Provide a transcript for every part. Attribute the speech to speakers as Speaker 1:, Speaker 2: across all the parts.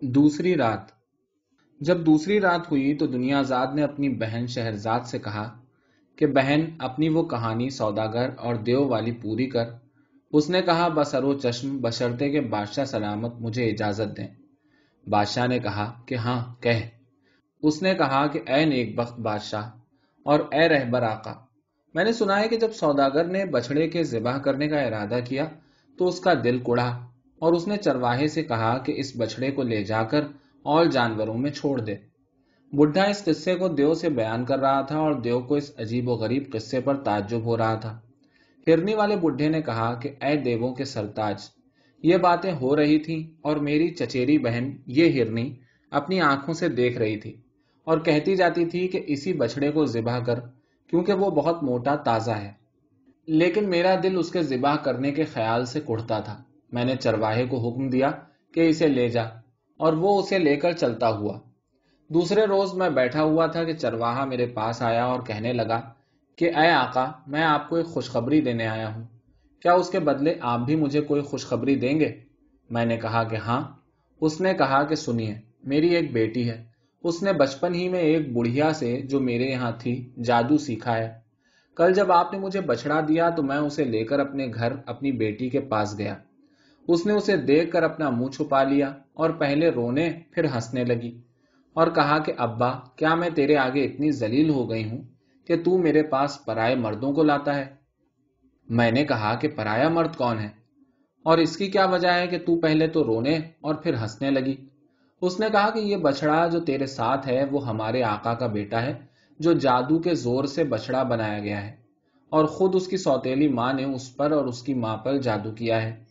Speaker 1: دوسری رات۔ جب دوسری رات ہوئی تو دنیا زاد نے اپنی بہن شہرزاد سے کہا کہ بہن، اپنی وہ کہانی سوداگر اور دیو والی پوری کر۔ اس نے کہا بسرو چشم بشرتے کے بادشاہ سلامت مجھے اجازت دیں۔ بادشاہ نے کہا کہ ہاں کہہ۔ اس نے کہا کہ اے نیک بخت بادشاہ اور اے رہبر آقا، میں نے سنا ہے کہ جب سوداگر نے بچڑے کے ذبح کرنے کا ارادہ کیا تو اس کا دل کڑا اور اس نے چرواہے سے کہا کہ اس بچڑے کو لے جا کر اور جانوروں میں چھوڑ دے۔ بڈھا اس قصے کو دیو سے بیان کر رہا تھا اور دیو کو اس عجیب و غریب قصے پر تعجب ہو رہا تھا۔ ہرنی والے بڈھے نے کہا کہ اے دیووں کے سرتاج، یہ باتیں ہو رہی تھیں اور میری چچیری بہن یہ ہرنی اپنی آنکھوں سے دیکھ رہی تھی اور کہتی جاتی تھی کہ اسی بچڑے کو ذبح کر، کیونکہ وہ بہت موٹا تازہ ہے۔ لیکن میرا دل اس کے ذبح کرنے کے خیال سے کڑتا تھا۔ میں نے چرواہے کو حکم دیا کہ اسے لے جا، اور وہ اسے لے کر چلتا ہوا۔ دوسرے روز میں بیٹھا ہوا تھا کہ چرواہا میرے پاس آیا اور کہنے لگا کہ، اے آقا، میں آپ کو ایک خوشخبری دینے آیا ہوں۔ کیا اس کے بدلے آپ بھی مجھے کوئی خوشخبری دیں گے؟ میں نے کہا کہ ہاں۔ اس نے کہا کہ، سنیے، میری ایک بیٹی ہے۔ اس نے بچپن ہی میں ایک بڑھیا سے جو میرے یہاں تھی، جادو سیکھا ہے۔ کل جب آپ نے مجھے بچڑا دیا تو میں اسے لے کر اپنے گھر اپنی بیٹی کے پاس گیا۔ اس نے اسے دیکھ کر اپنا منہ چھپا لیا اور پہلے رونے پھر ہنسنے لگی اور کہا کہ ابا، کیا میں تیرے آگے اتنی زلیل ہو گئی ہوں کہ تو میرے پاس پرائے مردوں کو لاتا ہے؟ میں نے کہا کہ پرایا مرد کون ہے اور اس کی کیا وجہ ہے کہ تو پہلے تو رونے اور پھر ہنسنے لگی؟ اس نے کہا کہ یہ بچڑا جو تیرے ساتھ ہے، وہ ہمارے آقا کا بیٹا ہے، جو جادو کے زور سے بچڑا بنایا گیا ہے اور خود اس کی سوتیلی ماں نے اس پر اور اس کی ماں پر جادو کیا ہے۔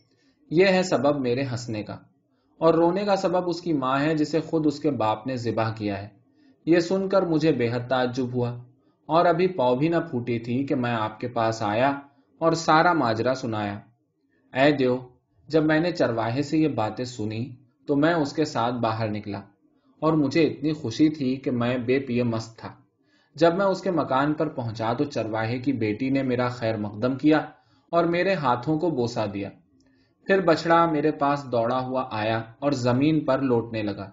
Speaker 1: یہ ہے سبب میرے ہنسنے کا۔ اور رونے کا سبب اس کی ماں ہے جسے خود اس کے باپ نے ذبح کیا ہے۔ یہ سن کر مجھے بے حد تعجب ہوا۔ اور ابھی پاؤ بھی نہ پھوٹی تھی کہ میں آپ کے پاس آیا اور سارا ماجرا سنایا۔ اے دیو، جب میں نے چرواہے سے یہ باتیں سنی تو میں اس کے ساتھ باہر نکلا۔ اور مجھے اتنی خوشی تھی کہ میں بے پیے مست تھا۔ جب میں اس کے مکان پر پہنچا تو چرواہے کی بیٹی نے میرا خیر مقدم کیا اور میرے ہاتھوں کو بوسا دیا۔ پھر بچڑا میرے پاس دوڑا ہوا آیا اور زمین پر لوٹنے لگا۔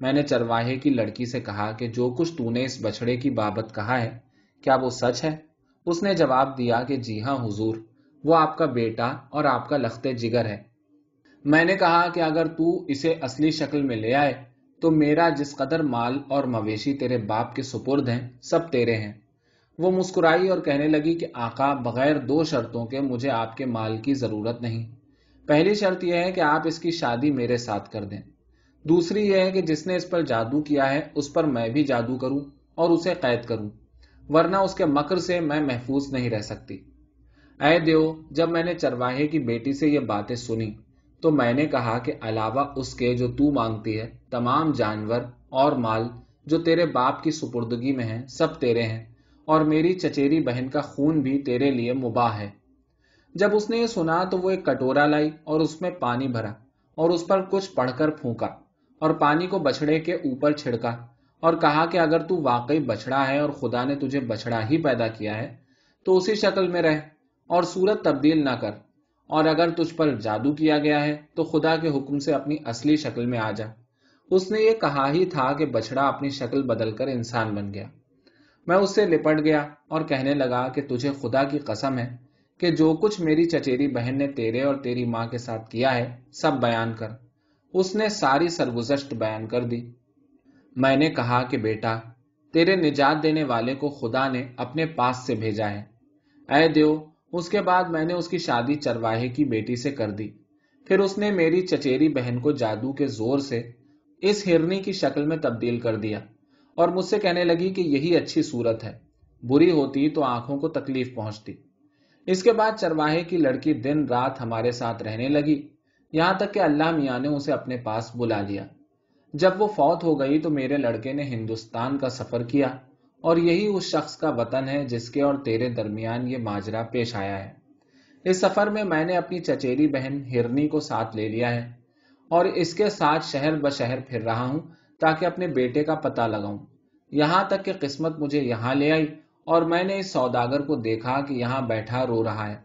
Speaker 1: میں نے چرواہے کی لڑکی سے کہا کہ جو کچھ تو نے اس بچڑے کی بابت کہا ہے، کیا وہ سچ ہے؟ اس نے جواب دیا کہ جی ہاں حضور، وہ آپ کا بیٹا اور آپ کا لختے جگر ہے۔ میں نے کہا کہ اگر تو اسے اصلی شکل میں لے آئے، تو میرا جس قدر مال اور مویشی تیرے باپ کے سپرد ہیں، سب تیرے ہیں۔ وہ مسکرائی اور کہنے لگی کہ آقا، بغیر دو شرطوں کے مجھے آپ کے مال کی ضرورت نہیں۔ پہلی شرط یہ ہے کہ آپ اس کی شادی میرے ساتھ کر دیں۔ دوسری یہ ہے کہ جس نے اس پر جادو کیا ہے، اس پر میں بھی جادو کروں اور اسے قید کروں، ورنہ اس کے مکر سے میں محفوظ نہیں رہ سکتی۔ اے دیو، جب میں نے چرواہے کی بیٹی سے یہ باتیں سنی، تو میں نے کہا کہ علاوہ اس کے جو تو مانگتی ہے، تمام جانور اور مال جو تیرے باپ کی سپردگی میں ہیں، سب تیرے ہیں اور میری چچیری بہن کا خون بھی تیرے لیے مباح ہے۔ جب اس نے یہ سنا تو وہ ایک کٹورا لائی اور اس میں پانی بھرا اور اس پر کچھ پڑھ کر پھونکا اور پانی کو بچڑے کے اوپر چھڑکا اور کہا کہ اگر تو واقعی بچڑا ہے اور خدا نے تجھے بچڑا ہی پیدا کیا ہے، تو اسی شکل میں رہ اور صورت تبدیل نہ کر اور اگر تجھ پر جادو کیا گیا ہے تو خدا کے حکم سے اپنی اصلی شکل میں آ جا۔ اس نے یہ کہا ہی تھا کہ بچڑا اپنی شکل بدل کر انسان بن گیا۔ میں اس سے لپٹ گیا اور کہنے لگا کہ تجھے خدا کی قسم ہے کہ جو کچھ میری چچیری بہن نے تیرے اور تیری ماں کے ساتھ کیا ہے، سب بیان کر۔ اس نے ساری سرگزشت بیان کر دی۔ میں نے کہا کہ بیٹا، تیرے نجات دینے والے کو خدا نے اپنے پاس سے بھیجا ہے۔ اے دیو، اس کے بعد میں نے اس کی شادی چرواہے کی بیٹی سے کر دی۔ پھر اس نے میری چچیری بہن کو جادو کے زور سے اس ہرنی کی شکل میں تبدیل کر دیا اور مجھ سے کہنے لگی کہ یہی اچھی صورت ہے۔ بری ہوتی تو آنکھوں کو تکلیف پہنچتی۔ اس کے بعد چرواہے کی لڑکی دن رات ہمارے ساتھ رہنے لگی۔ یہاں تک کہ اللہ میاں نے اسے اپنے پاس بلا لیا۔ جب وہ فوت ہو گئی تو میرے لڑکے نے ہندوستان کا سفر کیا اور یہی اس شخص کا وطن ہے جس کے اور تیرے درمیان یہ ماجرا پیش آیا ہے۔ اس سفر میں میں نے اپنی چچیری بہن ہرنی کو ساتھ لے لیا ہے اور اس کے ساتھ شہر بشہر پھر رہا ہوں تاکہ اپنے بیٹے کا پتہ لگاؤں۔ یہاں تک کہ قسمت مجھے یہاں لے آئی اور میں نے اس سوداگر کو دیکھا کہ یہاں بیٹھا رو رہا ہے۔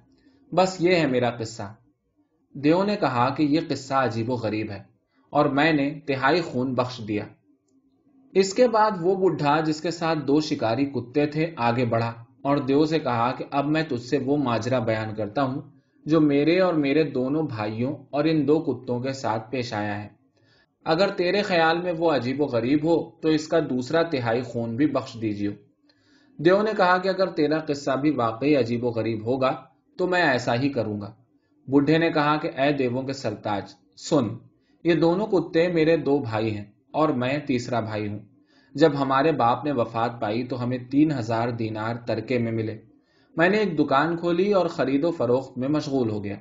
Speaker 1: بس یہ ہے میرا قصہ۔ دیو نے کہا کہ یہ قصہ عجیب و غریب ہے اور میں نے تہائی خون بخش دیا۔ اس کے بعد وہ بڈھا جس کے ساتھ دو شکاری کتے تھے آگے بڑھا اور دیو سے کہا کہ اب میں تجھ سے وہ ماجرا بیان کرتا ہوں جو میرے اور میرے دونوں بھائیوں اور ان دو کتوں کے ساتھ پیش آیا ہے۔ اگر تیرے خیال میں وہ عجیب و غریب ہو تو اس کا دوسرا تہائی خون بھی بخش دیجیے دیو نے کہا کہ اگر تیرا قصہ بھی واقعی عجیب و غریب ہوگا، تو میں ایسا ہی کروں گا۔ بڈھے نے کہا کہ اے دیووں کے سرتاج، سن، یہ دونوں کتے میرے دو بھائی ہیں اور میں تیسرا بھائی ہوں۔ جب ہمارے باپ نے وفات پائی تو ہمیں تین ہزار دینار ترکے میں ملے۔ میں نے ایک دکان کھولی اور خرید و فروخت میں مشغول ہو گیا۔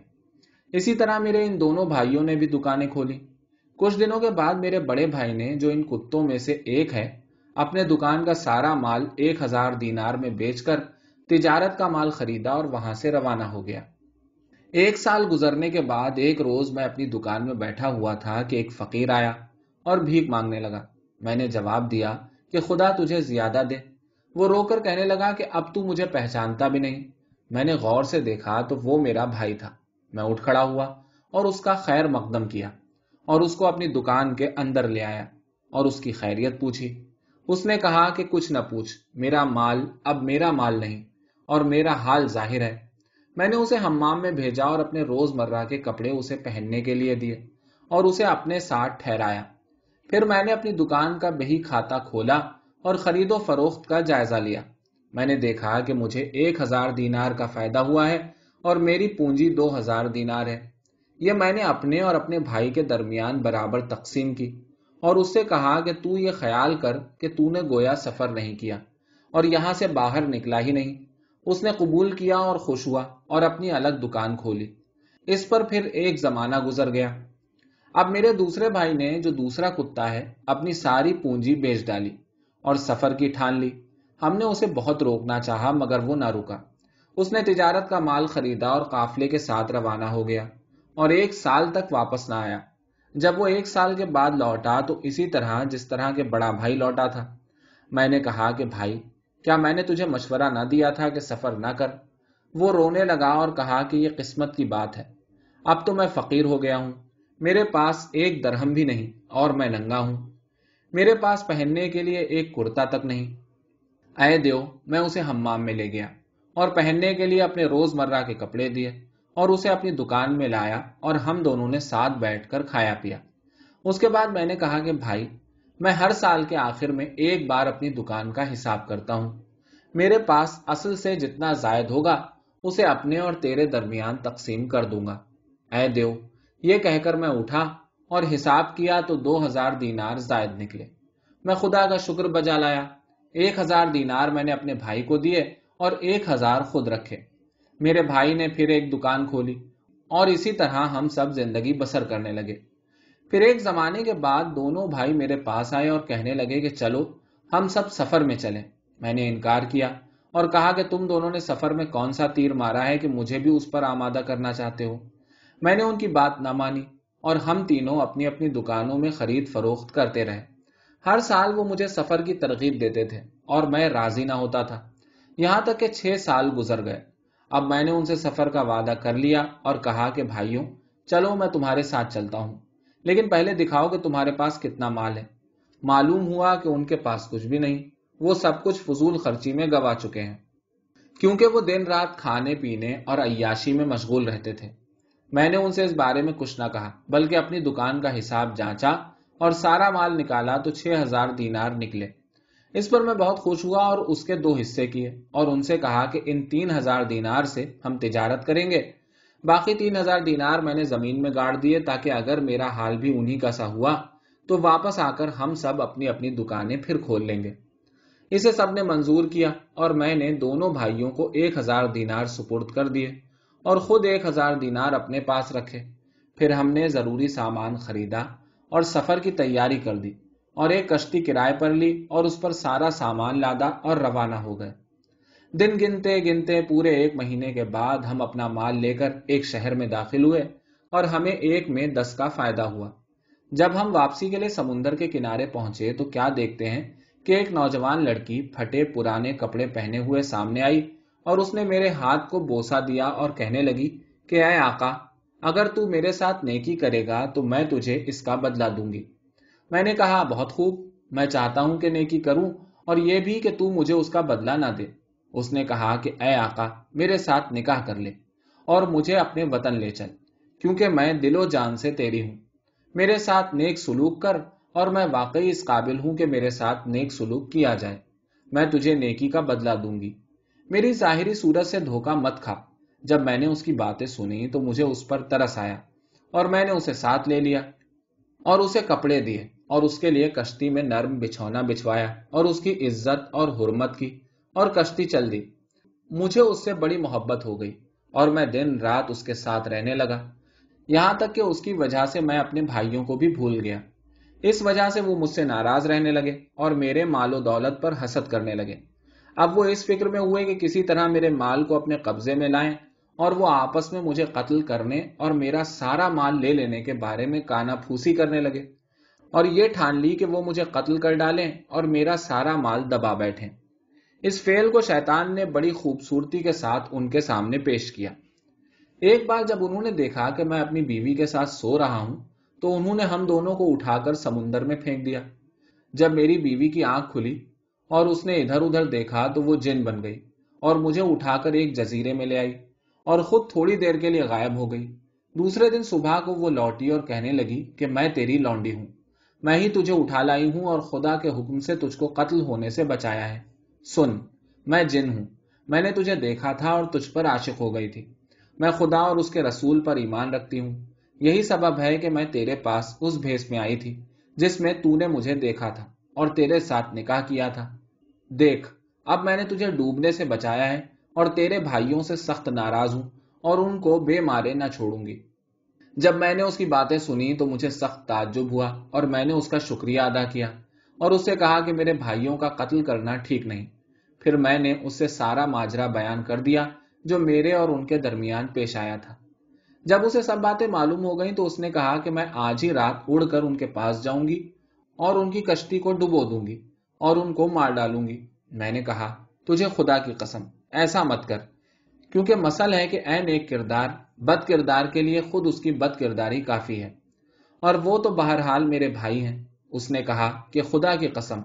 Speaker 1: اسی طرح میرے ان دونوں بھائیوں نے بھی دکانیں کھولی۔ کچھ دنوں کے بعد میرے بڑے بھائی نے، جو ان کتوں میں سے ایک ہے اپنے دکان کا سارا مال ایک ہزار دینار میں بیچ کر تجارت کا مال خریدا اور وہاں سے روانہ ہو گیا۔ ایک سال گزرنے کے بعد ایک روز میں اپنی دکان میں بیٹھا ہوا تھا کہ ایک فقیر آیا اور بھیک مانگنے لگا۔ میں نے جواب دیا کہ خدا تجھے زیادہ دے۔ وہ رو کر کہنے لگا کہ اب تو مجھے پہچانتا بھی نہیں۔ میں نے غور سے دیکھا تو وہ میرا بھائی تھا۔ میں اٹھ کھڑا ہوا اور اس کا خیر مقدم کیا اور اس کو اپنی دکان کے اندر لے آیا اور اس کی خیریت پوچھی۔ اس نے کہا کہ کچھ نہ پوچھ، میرا مال اب میرا مال نہیں اور میرا حال ظاہر ہے۔ میں نے اسے ہمام میں بھیجا اور اپنے روز مرہ کے کپڑے اسے پہننے کے لیے دیے اور اسے اپنے ساتھ ٹھہرایا۔ پھر میں نے اپنی دکان کا بہی کھاتا کھولا اور خرید و فروخت کا جائزہ لیا۔ میں نے دیکھا کہ مجھے ایک ہزار دینار کا فائدہ ہوا ہے اور میری پونجی دو ہزار دینار ہے۔ یہ میں نے اپنے اور اپنے بھائی کے درمیان برابر تقسیم کی۔ اور اس سے کہا کہ تو یہ خیال کر کہ تو نے گویا سفر نہیں کیا اور یہاں سے باہر نکلا ہی نہیں۔ اس نے قبول کیا اور خوش ہوا اور اپنی الگ دکان کھولی۔ اس پر پھر ایک زمانہ گزر گیا۔ اب میرے دوسرے بھائی نے جو دوسرا کتا ہے اپنی ساری پونجی بیچ ڈالی اور سفر کی ٹھان لی۔ ہم نے اسے بہت روکنا چاہا مگر وہ نہ رکا۔ اس نے تجارت کا مال خریدا اور قافلے کے ساتھ روانہ ہو گیا اور ایک سال تک واپس نہ آیا۔ جب وہ ایک سال کے بعد لوٹا تو اسی طرح جس طرح کے بڑا بھائی لوٹا تھا۔ میں نے کہا کہ بھائی، کیا میں نے تجھے مشورہ نہ دیا تھا کہ سفر نہ کر؟ وہ رونے لگا اور کہا کہ یہ قسمت کی بات ہے۔ اب تو میں فقیر ہو گیا ہوں۔ میرے پاس ایک درہم بھی نہیں اور میں ننگا ہوں۔ میرے پاس پہننے کے لیے ایک کرتا تک نہیں۔ اے دیو، میں اسے ہمام میں لے گیا اور پہننے کے لیے اپنے روز مرہ کے کپڑے دیے۔ اور اسے اپنی دکان میں لایا اور ہم دونوں نے ساتھ بیٹھ کر کھایا پیا۔ اس کے بعد میں نے کہا کہ بھائی، میں ہر سال کے آخر میں ایک بار اپنی دکان کا حساب کرتا ہوں۔ میرے پاس اصل سے جتنا زائد ہوگا، اسے اپنے اور تیرے درمیان تقسیم کر دوں گا۔ اے دیو، یہ کہہ کر میں اٹھا اور حساب کیا تو دو ہزار دینار زائد نکلے۔ میں خدا کا شکر بجا لایا۔ ایک ہزار دینار میں نے اپنے بھائی کو دیے اور ایک ہزار خود رکھے۔ میرے بھائی نے پھر ایک دکان کھولی اور اسی طرح ہم سب زندگی بسر کرنے لگے۔ پھر ایک زمانے کے بعد دونوں بھائی میرے پاس آئے اور کہنے لگے کہ چلو، ہم سب سفر میں چلیں۔ میں نے انکار کیا اور کہا کہ تم دونوں نے سفر میں کون سا تیر مارا ہے کہ مجھے بھی اس پر آمادہ کرنا چاہتے ہو۔ میں نے ان کی بات نہ مانی اور ہم تینوں اپنی اپنی دکانوں میں خرید فروخت کرتے رہے۔ ہر سال وہ مجھے سفر کی ترغیب دیتے تھے اور میں راضی نہ ہوتا تھا۔ یہاں تک کہ چھ سال گزر گئے۔ اب میں نے ان سے سفر کا وعدہ کر لیا اور کہا کہ بھائیوں، چلو میں تمہارے ساتھ چلتا ہوں۔ لیکن پہلے دکھاؤ کہ تمہارے پاس کتنا مال ہے۔ معلوم ہوا کہ ان کے پاس کچھ بھی نہیں، وہ سب کچھ فضول خرچی میں گوا چکے ہیں۔ کیونکہ وہ دن رات کھانے، پینے اور عیاشی میں مشغول رہتے تھے۔ میں نے ان سے اس بارے میں کچھ نہ کہا، بلکہ اپنی دکان کا حساب جانچا اور سارا مال نکالا تو چھ ہزار دینار نکلے۔ اس پر میں بہت خوش ہوا اور اس کے دو حصے کیے اور ان سے کہا کہ ان تین ہزار دینار سے ہم تجارت کریں گے۔ باقی تین ہزار دینار میں نے زمین میں گاڑ دیے تاکہ اگر میرا حال بھی انہی کا سا ہوا تو واپس آ کر ہم سب اپنی اپنی دکانیں پھر کھول لیں گے۔ اسے سب نے منظور کیا اور میں نے دونوں بھائیوں کو ایک ہزار دینار سپرد کر دیے اور خود ایک ہزار دینار اپنے پاس رکھے۔ پھر ہم نے ضروری سامان خریدا اور سفر کی تیاری کر دی۔ اور ایک کشتی کرائے پر لی اور اس پر سارا سامان لادا اور روانہ ہو گئے۔ دن گنتے گنتے پورے ایک مہینے کے بعد ہم اپنا مال لے کر ایک شہر میں داخل ہوئے اور ہمیں ایک میں دس کا فائدہ ہوا۔ جب ہم واپسی کے لیے سمندر کے کنارے پہنچے تو کیا دیکھتے ہیں کہ ایک نوجوان لڑکی پھٹے پرانے کپڑے پہنے ہوئے سامنے آئی اور اس نے میرے ہاتھ کو بوسا دیا اور کہنے لگی کہ اے آقا، اگر تو میرے ساتھ نیکی کرے گا تو میں تجھے اس کا بدلہ دوں گی۔ میں نے کہا، بہت خوب، میں چاہتا ہوں کہ نیکی کروں اور یہ بھی کہ تو مجھے اس کا بدلہ نہ دے۔ اس نے کہا کہ، اے آقا، میرے ساتھ نکاح کر لے اور مجھے اپنے وطن لے چل، کیونکہ میں دل و جان سے تیری ہوں۔ میرے ساتھ نیک سلوک کر اور میں واقعی اس قابل ہوں کہ میرے ساتھ نیک سلوک کیا جائے۔ میں تجھے نیکی کا بدلہ دوں گی۔ میری ظاہری صورت سے دھوکا مت کھا۔ جب میں نے اس کی باتیں سنی تو مجھے اس پر ترس آیا اور میں نے اسے ساتھ لے لیا۔ اور اسے کپڑے دیے اور اس کے لیے کشتی میں نرم بچھونا بچھوایا اور اس کی عزت اور حرمت کی اور کشتی چل دی۔ مجھے اس سے بڑی محبت ہو گئی اور میں دن رات اس کے ساتھ رہنے لگا۔ یہاں تک کہ اس کی وجہ سے میں اپنے بھائیوں کو بھی بھول گیا۔ اس وجہ سے وہ مجھ سے ناراض رہنے لگے اور میرے مال و دولت پر حسد کرنے لگے۔ اب وہ اس فکر میں ہوئے کہ کسی طرح میرے مال کو اپنے قبضے میں لائیں اور وہ آپس میں مجھے قتل کرنے اور میرا سارا مال لے لینے کے بارے میں کانا پھوسی کرنے لگے۔ اور یہ ٹھان لی کہ وہ مجھے قتل کر ڈالیں اور میرا سارا مال دبا بیٹھے اس فیل کو شیطان نے بڑی خوبصورتی کے ساتھ ان کے سامنے پیش کیا۔ ایک بار جب انہوں نے دیکھا کہ میں اپنی بیوی کے ساتھ سو رہا ہوں، تو انہوں نے ہم دونوں کو اٹھا کر سمندر میں پھینک دیا۔ جب میری بیوی کی آنکھ کھلی اور اس نے ادھر ادھر دیکھا تو وہ جن بن گئی اور مجھے اٹھا کر ایک جزیرے میں لے آئی۔ اور خود تھوڑی دیر کے لیے غائب ہو گئی۔ دوسرے دن صبح کو وہ لوٹی اور کہنے لگی کہ میں تیری لونڈی ہوں۔ میں ہی تجھے اٹھا لائی ہوں اور خدا کے حکم سے تجھ کو قتل ہونے سے بچایا ہے۔ سن، میں جن ہوں۔ میں نے تجھے دیکھا تھا اور تجھ پر عاشق ہو گئی تھی۔ میں خدا اور اس کے رسول پر ایمان رکھتی ہوں۔ یہی سبب ہے کہ میں تیرے پاس اس بھیس میں آئی تھی، جس میں تو نے مجھے دیکھا تھا اور تیرے ساتھ نکاح کیا تھا۔ دیکھ، اب میں نے تجھے ڈوبنے سے بچایا ہے۔ اور تیرے بھائیوں سے سخت ناراض ہوں اور ان کو بے مارے نہ چھوڑوں گی۔ جب میں نے اس کی باتیں سنی تو مجھے سخت تعجب ہوا اور میں نے اس کا شکریہ ادا کیا اور اس سے کہا کہ میرے بھائیوں کا قتل کرنا ٹھیک نہیں۔ پھر میں نے اس سے سارا ماجرا بیان کر دیا جو میرے اور ان کے درمیان پیش آیا تھا۔ جب اسے سب باتیں معلوم ہو گئیں تو اس نے کہا کہ میں آج ہی رات اڑ کر ان کے پاس جاؤں گی اور ان کی کشتی کو ڈبو دوں گی اور ان کو مار ڈالوں گی۔ میں نے کہا، تجھے خدا کی قسم۔ ایسا مت کر۔ کیونکہ مسل ہے کہ این ایک کردار، بد کردار کے لیے خود اس کی بد کرداری کافی ہے۔ اور وہ تو بہرحال میرے بھائی ہیں۔ اس نے کہا کہ خدا کی قسم،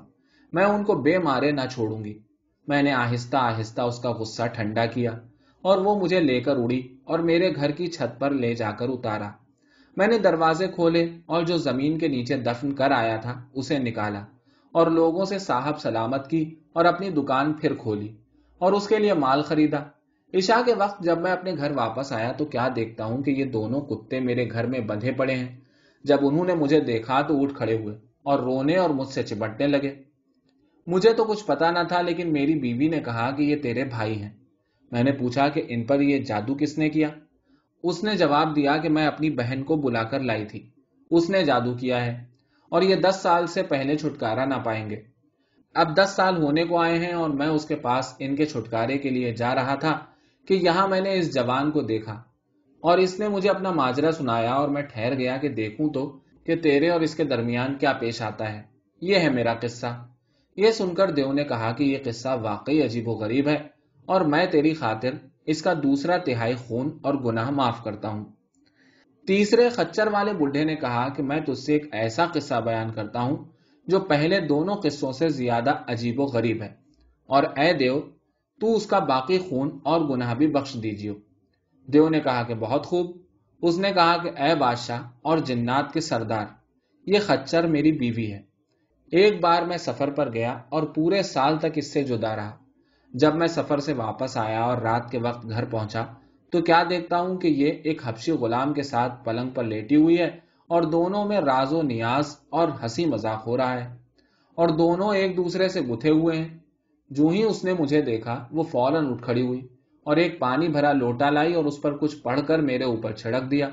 Speaker 1: میں ان کو بے مارے نہ چھوڑوں گی۔ میں نے آہستہ آہستہ اس کا غصہ ٹھنڈا کیا اور وہ مجھے لے کر اڑی اور میرے گھر کی چھت پر لے جا کر اتارا۔ میں نے دروازے کھولے اور جو زمین کے نیچے دفن کر آیا تھا، اسے نکالا اور لوگوں سے صاحب سلامت کی اور اپنی دکان پھر کھولی۔ اور اس کے لیے مال خریدا۔ عشاء کے وقت جب میں اپنے گھر واپس آیا تو کیا دیکھتا ہوں کہ یہ دونوں کتے میرے گھر میں بندھے پڑے ہیں۔ جب انہوں نے مجھے دیکھا تو اٹھ کھڑے ہوئے اور رونے اور مجھ سے چپٹنے لگے۔ مجھے تو کچھ پتا نہ تھا لیکن میری بیوی نے کہا کہ یہ تیرے بھائی ہیں۔ میں نے پوچھا کہ ان پر یہ جادو کس نے کیا؟ اس نے جواب دیا کہ میں اپنی بہن کو بلا کر لائی تھی۔ اس نے جادو کیا ہے اور یہ دس سال سے پہلے چھٹکارا نہ پائیں گے۔ اب دس سال ہونے کو آئے ہیں اور میں اس کے پاس ان کے چھٹکارے کے لیے جا رہا تھا کہ یہاں میں نے اس جوان کو دیکھا اور اس نے مجھے اپنا ماجرا سنایا اور میں ٹھہر گیا کہ دیکھوں تو کہ تیرے اور اس کے درمیان کیا پیش آتا ہے۔ یہ ہے میرا قصہ۔ یہ سن کر دیو نے کہا کہ یہ قصہ واقعی عجیب و غریب ہے اور میں تیری خاطر اس کا دوسرا تہائی خون اور گناہ معاف کرتا ہوں۔ تیسرے خچر والے بڈھے نے کہا کہ میں تج سے ایک ایسا قصہ بیان کرتا ہوں جو پہلے دونوں قصوں سے زیادہ عجیب و غریب ہے اور اے دیو، تو اس کا باقی خون اور گناہ بھی بخش دیجیو۔ دیو نے کہا کہ بہت خوب۔ اس نے کہا کہ اے بادشاہ اور جنات کے سردار، یہ خچر میری بیوی ہے۔ ایک بار میں سفر پر گیا اور پورے سال تک اس سے جدا رہا۔ جب میں سفر سے واپس آیا اور رات کے وقت گھر پہنچا، تو کیا دیکھتا ہوں کہ یہ ایک حبشی غلام کے ساتھ پلنگ پر لیٹی ہوئی ہے اور دونوں میں راز و نیاز اور ہنسی مذاق ہو رہا ہے۔ اور دونوں ایک دوسرے سے گتھے ہوئے ہیں۔ جو ہی اس نے مجھے دیکھا، وہ فوراً اٹھ کھڑی ہوئی اور ایک پانی بھرا لوٹا لائی اور اس پر کچھ پڑھ کر میرے اوپر چھڑک دیا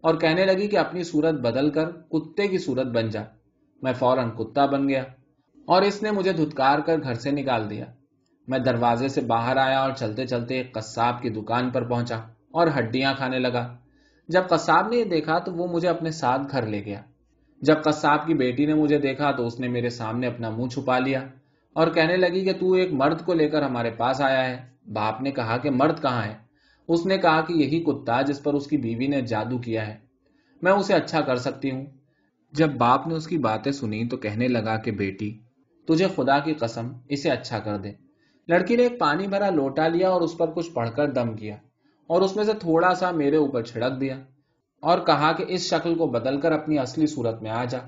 Speaker 1: اور کہنے لگی کہ اپنی صورت بدل کر کتے کی صورت بن جا۔ میں فوراً کتا بن گیا اور اس نے مجھے دھتکار کر گھر سے نکال دیا۔ میں دروازے سے باہر آیا اور چلتے چلتے ایک قصاب کی دکان پر پہنچا اور ہڈیاں کھانے لگا۔ جب قصاب نے یہ دیکھا تو وہ مجھے اپنے ساتھ گھر لے گیا۔ جب قصاب کی بیٹی نے مجھے دیکھا تو اس نے میرے سامنے اپنا منہ چھپا لیا اور کہنے لگی کہ تو ایک مرد کو لے کر ہمارے پاس آیا ہے۔ باپ نے کہا کہ مرد کہاں ہے؟ اس نے کہا کہ یہی کتا جس پر اس کی بیوی نے جادو کیا ہے۔ میں اسے اچھا کر سکتی ہوں۔ جب باپ نے اس کی باتیں سنی تو کہنے لگا کہ بیٹی، تجھے خدا کی قسم اسے اچھا کر دے۔ لڑکی نے ایک پانی بھرا لوٹا لیا اور اس پر کچھ پڑھ کر دم کیا۔ اور اس میں سے تھوڑا سا میرے اوپر چھڑک دیا اور کہا کہ اس شکل کو بدل کر اپنی اصلی صورت میں آ جا۔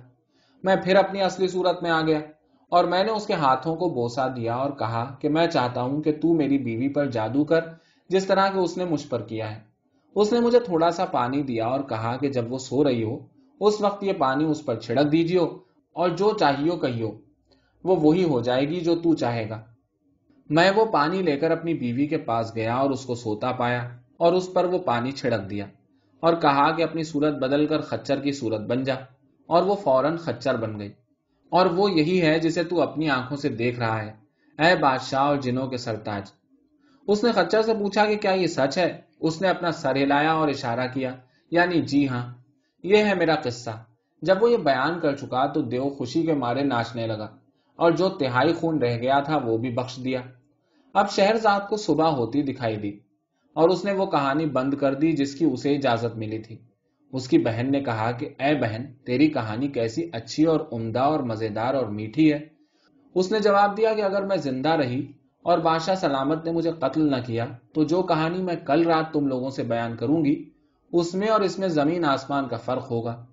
Speaker 1: میں پھر اپنی اصلی صورت میں آ گیا اور میں نے اس کے ہاتھوں کو بوسا دیا اور کہا کہ میں چاہتا ہوں کہ تو میری بیوی پر جادو کر جس طرح کہ اس نے مجھ پر کیا ہے۔ اس نے مجھے تھوڑا سا پانی دیا اور کہا کہ جب وہ سو رہی ہو، اس وقت یہ پانی اس پر چھڑک دیجیے اور جو چاہیے کہیو، وہ وہی ہو جائے گی جو تو چاہے گا۔ میں وہ پانی لے کر اپنی بیوی کے پاس گیا اور اس کو سوتا پایا۔ اور اس پر وہ پانی چھڑک دیا اور کہا کہ اپنی صورت بدل کر خچر کی صورت بن جا اور وہ فوراً خچر بن گئی اور وہ یہی ہے جسے تو اپنی آنکھوں سے دیکھ رہا ہے۔ اے بادشاہ اور جنوں کے سرتاج، اس نے خچر سے پوچھا کہ کیا یہ سچ ہے؟ اس نے اپنا سر ہلایا اور اشارہ کیا یعنی جی ہاں یہ ہے میرا قصہ۔ جب وہ یہ بیان کر چکا تو دیو خوشی کے مارے ناچنے لگا اور جو تہائی خون رہ گیا تھا وہ بھی بخش دیا۔ اب شہرزاد کو صبح ہوتی دکھائی دی۔ اور اس نے وہ کہانی بند کر دی جس کی اسے اجازت ملی تھی۔ اس کی بہن نے کہا کہ، اے بہن، تیری کہانی کیسی اچھی اور عمدہ اور مزیدار اور میٹھی ہے؟ اس نے جواب دیا کہ اگر میں زندہ رہی اور بادشاہ سلامت نے مجھے قتل نہ کیا، تو جو کہانی میں کل رات تم لوگوں سے بیان کروں گی، اس میں اور اس میں زمین آسمان کا فرق ہوگا۔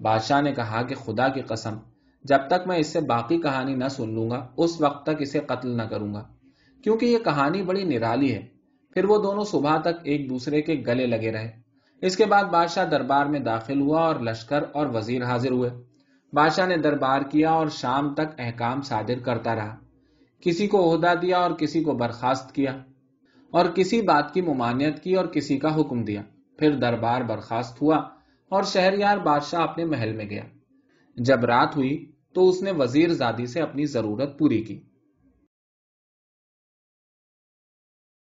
Speaker 1: بادشاہ نے کہا کہ، خدا کی قسم، جب تک میں اس سے باقی کہانی نہ سن لوں گا، اس وقت تک اسے قتل نہ کروں گا، کیونکہ یہ کہانی بڑی نرالی ہے۔ پھر وہ دونوں صبح تک ایک دوسرے کے گلے لگے رہے۔ اس کے بعد بادشاہ دربار میں داخل ہوا اور لشکر اور وزیر حاضر ہوئے۔ بادشاہ نے دربار کیا اور شام تک احکام صادر کرتا رہا۔ کسی کو عہدہ دیا اور کسی کو برخاست کیا اور کسی بات کی ممانعت کی اور کسی کا حکم دیا۔ پھر دربار برخاست ہوا اور شہریار بادشاہ اپنے محل میں گیا۔ جب رات ہوئی تو اس نے وزیر زادی سے اپنی ضرورت پوری کی۔